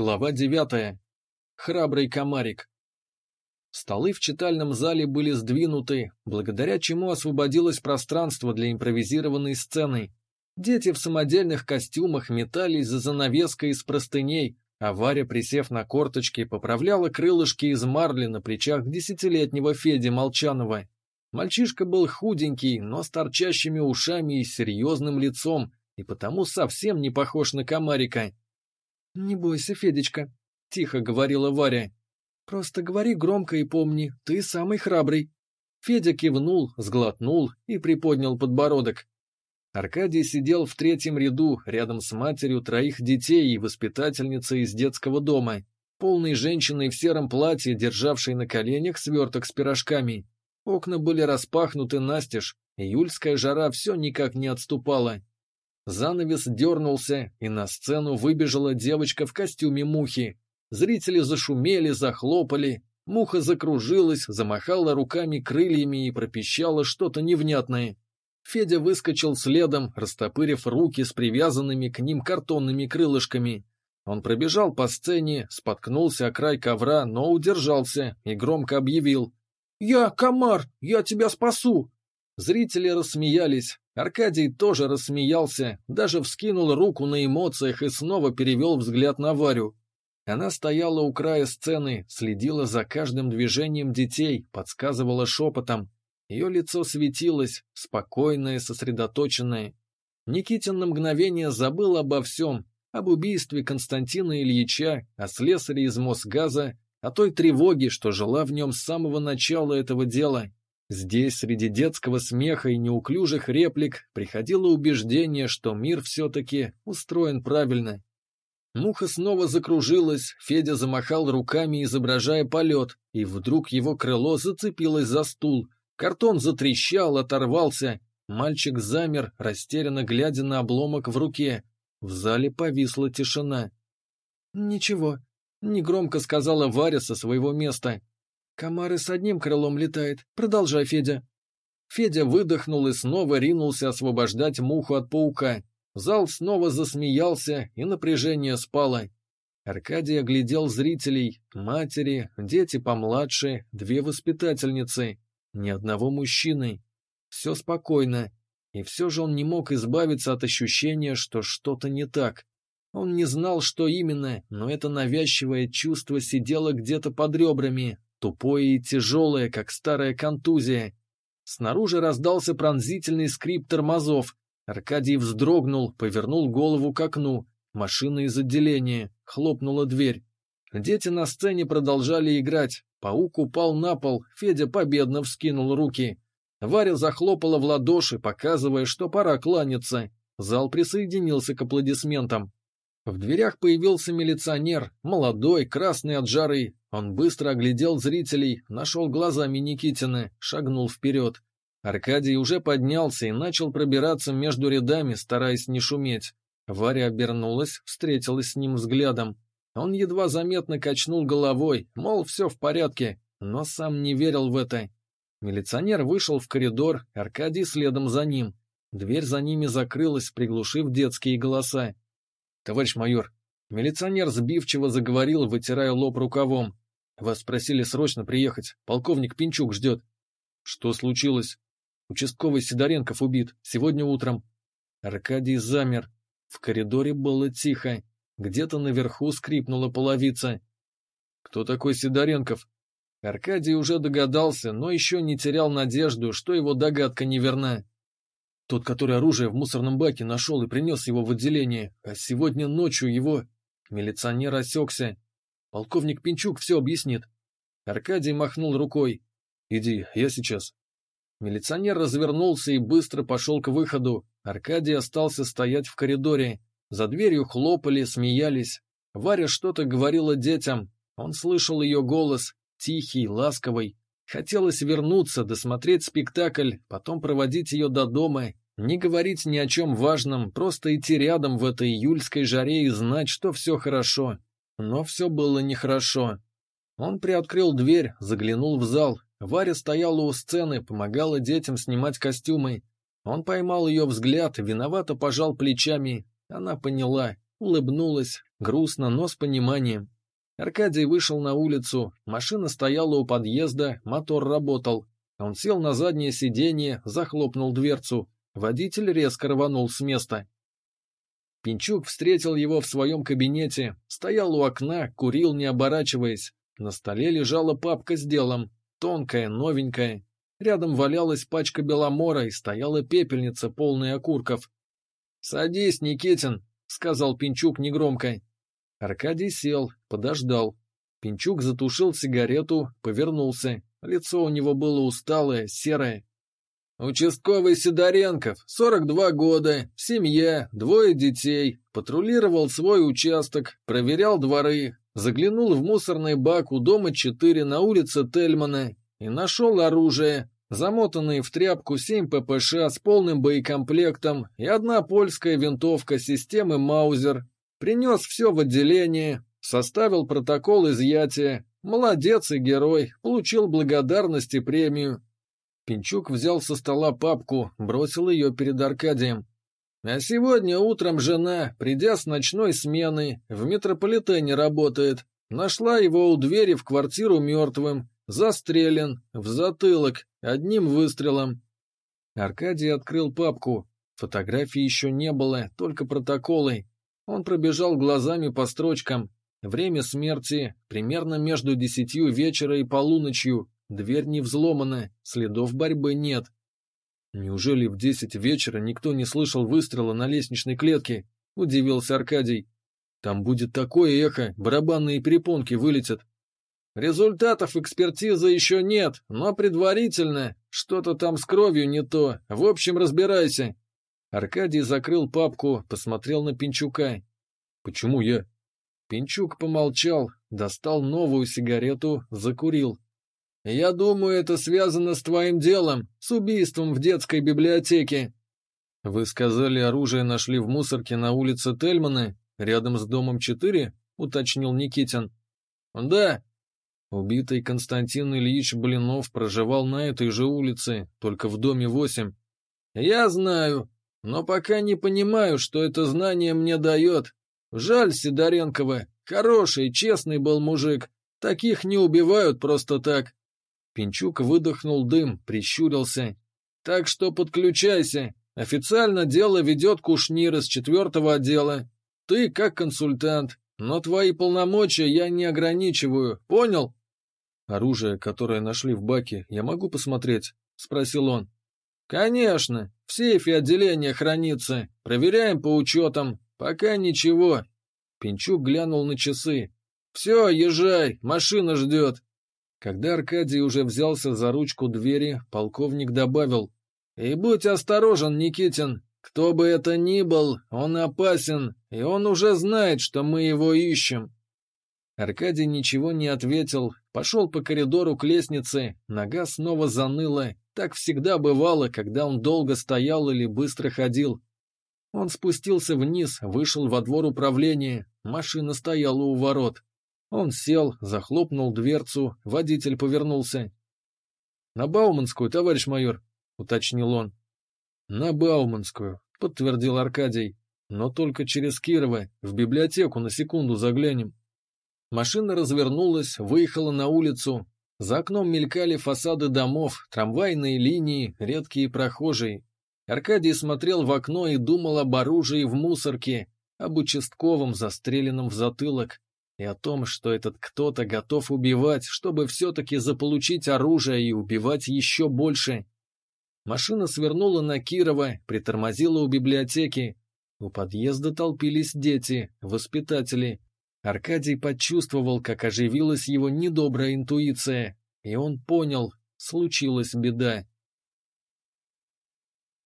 Глава девятая. Храбрый комарик. Столы в читальном зале были сдвинуты, благодаря чему освободилось пространство для импровизированной сцены. Дети в самодельных костюмах метались за занавеской из простыней, а Варя, присев на корточки, поправляла крылышки из марли на плечах десятилетнего Феди Молчанова. Мальчишка был худенький, но с торчащими ушами и серьезным лицом, и потому совсем не похож на комарика. «Не бойся, Федечка», — тихо говорила Варя. «Просто говори громко и помни, ты самый храбрый». Федя кивнул, сглотнул и приподнял подбородок. Аркадий сидел в третьем ряду, рядом с матерью троих детей и воспитательницей из детского дома, полной женщиной в сером платье, державшей на коленях сверток с пирожками. Окна были распахнуты настежь, июльская жара все никак не отступала. Занавес дернулся, и на сцену выбежала девочка в костюме мухи. Зрители зашумели, захлопали, муха закружилась, замахала руками, крыльями и пропищала что-то невнятное. Федя выскочил следом, растопырив руки с привязанными к ним картонными крылышками. Он пробежал по сцене, споткнулся о край ковра, но удержался и громко объявил. «Я комар! Я тебя спасу!» Зрители рассмеялись, Аркадий тоже рассмеялся, даже вскинул руку на эмоциях и снова перевел взгляд на Варю. Она стояла у края сцены, следила за каждым движением детей, подсказывала шепотом. Ее лицо светилось, спокойное, сосредоточенное. Никитин на мгновение забыл обо всем, об убийстве Константина Ильича, о слесаре из Мосгаза, о той тревоге, что жила в нем с самого начала этого дела, Здесь, среди детского смеха и неуклюжих реплик, приходило убеждение, что мир все-таки устроен правильно. Муха снова закружилась, Федя замахал руками, изображая полет, и вдруг его крыло зацепилось за стул. Картон затрещал, оторвался. Мальчик замер, растерянно глядя на обломок в руке. В зале повисла тишина. «Ничего», — негромко сказала Варя со своего места. Комары с одним крылом летает. Продолжай, Федя. Федя выдохнул и снова ринулся освобождать муху от паука. Зал снова засмеялся, и напряжение спало. Аркадий оглядел зрителей, матери, дети помладше, две воспитательницы, ни одного мужчины. Все спокойно, и все же он не мог избавиться от ощущения, что что-то не так. Он не знал, что именно, но это навязчивое чувство сидело где-то под ребрами, тупое и тяжелое, как старая контузия. Снаружи раздался пронзительный скрип тормозов. Аркадий вздрогнул, повернул голову к окну. Машина из отделения. Хлопнула дверь. Дети на сцене продолжали играть. Паук упал на пол, Федя победно вскинул руки. Варя захлопала в ладоши, показывая, что пора кланяться. Зал присоединился к аплодисментам. В дверях появился милиционер, молодой, красный от жары. Он быстро оглядел зрителей, нашел глазами Никитина, шагнул вперед. Аркадий уже поднялся и начал пробираться между рядами, стараясь не шуметь. Варя обернулась, встретилась с ним взглядом. Он едва заметно качнул головой, мол, все в порядке, но сам не верил в это. Милиционер вышел в коридор, Аркадий следом за ним. Дверь за ними закрылась, приглушив детские голоса. «Товарищ майор», милиционер сбивчиво заговорил, вытирая лоб рукавом. «Вас просили срочно приехать. Полковник Пинчук ждет». «Что случилось?» «Участковый Сидоренков убит. Сегодня утром». Аркадий замер. В коридоре было тихо. Где-то наверху скрипнула половица. «Кто такой Сидоренков?» Аркадий уже догадался, но еще не терял надежду, что его догадка неверна. Тот, который оружие в мусорном баке нашел и принес его в отделение, а сегодня ночью его... Милиционер осекся. Полковник Пинчук все объяснит. Аркадий махнул рукой. «Иди, я сейчас». Милиционер развернулся и быстро пошел к выходу. Аркадий остался стоять в коридоре. За дверью хлопали, смеялись. Варя что-то говорила детям. Он слышал ее голос, тихий, ласковый. Хотелось вернуться, досмотреть спектакль, потом проводить ее до дома, не говорить ни о чем важном, просто идти рядом в этой июльской жаре и знать, что все хорошо. Но все было нехорошо. Он приоткрыл дверь, заглянул в зал. Варя стояла у сцены, помогала детям снимать костюмы. Он поймал ее взгляд, виновато пожал плечами. Она поняла, улыбнулась, грустно, но с пониманием. Аркадий вышел на улицу, машина стояла у подъезда, мотор работал. Он сел на заднее сиденье, захлопнул дверцу. Водитель резко рванул с места. Пинчук встретил его в своем кабинете, стоял у окна, курил, не оборачиваясь. На столе лежала папка с делом, тонкая, новенькая. Рядом валялась пачка беломора и стояла пепельница, полная окурков. «Садись, Никитин», — сказал Пинчук негромко. Аркадий сел, подождал. Пинчук затушил сигарету, повернулся. Лицо у него было усталое, серое. Участковый Сидоренков, 42 года, семья, двое детей, патрулировал свой участок, проверял дворы, заглянул в мусорный бак у дома 4 на улице Тельмана и нашел оружие, замотанные в тряпку 7 ППШ с полным боекомплектом и одна польская винтовка системы Маузер. Принес все в отделение, составил протокол изъятия. Молодец и герой, получил благодарность и премию. Пинчук взял со стола папку, бросил ее перед Аркадием. А сегодня утром жена, придя с ночной смены, в метрополитене работает. Нашла его у двери в квартиру мертвым, застрелен, в затылок, одним выстрелом. Аркадий открыл папку. Фотографий еще не было, только протоколы. Он пробежал глазами по строчкам. Время смерти примерно между десятью вечера и полуночью. Дверь не взломана, следов борьбы нет. Неужели в десять вечера никто не слышал выстрела на лестничной клетке? Удивился Аркадий. Там будет такое эхо, барабанные перепонки вылетят. Результатов экспертизы еще нет, но предварительно что-то там с кровью не то. В общем, разбирайся. Аркадий закрыл папку, посмотрел на Пинчука. Почему я? Пинчук помолчал, достал новую сигарету, закурил. Я думаю, это связано с твоим делом, с убийством в детской библиотеке. Вы сказали, оружие нашли в мусорке на улице Тельмана, рядом с домом 4, уточнил Никитин. Да. Убитый Константин Ильич Блинов проживал на этой же улице, только в доме 8. Я знаю, но пока не понимаю, что это знание мне дает. Жаль Сидоренкова, хороший, честный был мужик. Таких не убивают просто так. Пинчук выдохнул дым, прищурился. «Так что подключайся. Официально дело ведет Кушнир из четвертого отдела. Ты как консультант, но твои полномочия я не ограничиваю, понял?» «Оружие, которое нашли в баке, я могу посмотреть?» — спросил он. «Конечно. В сейфе отделения хранится. Проверяем по учетам. Пока ничего». Пинчук глянул на часы. «Все, езжай, машина ждет». Когда Аркадий уже взялся за ручку двери, полковник добавил, «И будь осторожен, Никитин, кто бы это ни был, он опасен, и он уже знает, что мы его ищем». Аркадий ничего не ответил, пошел по коридору к лестнице, нога снова заныла, так всегда бывало, когда он долго стоял или быстро ходил. Он спустился вниз, вышел во двор управления, машина стояла у ворот. Он сел, захлопнул дверцу, водитель повернулся. «На Бауманскую, товарищ майор», — уточнил он. «На Бауманскую», — подтвердил Аркадий. «Но только через Кирова, в библиотеку на секунду заглянем». Машина развернулась, выехала на улицу. За окном мелькали фасады домов, трамвайные линии, редкие прохожие. Аркадий смотрел в окно и думал об оружии в мусорке, об участковом, застреленном в затылок и о том, что этот кто-то готов убивать, чтобы все-таки заполучить оружие и убивать еще больше. Машина свернула на Кирова, притормозила у библиотеки. У подъезда толпились дети, воспитатели. Аркадий почувствовал, как оживилась его недобрая интуиция, и он понял, случилась беда.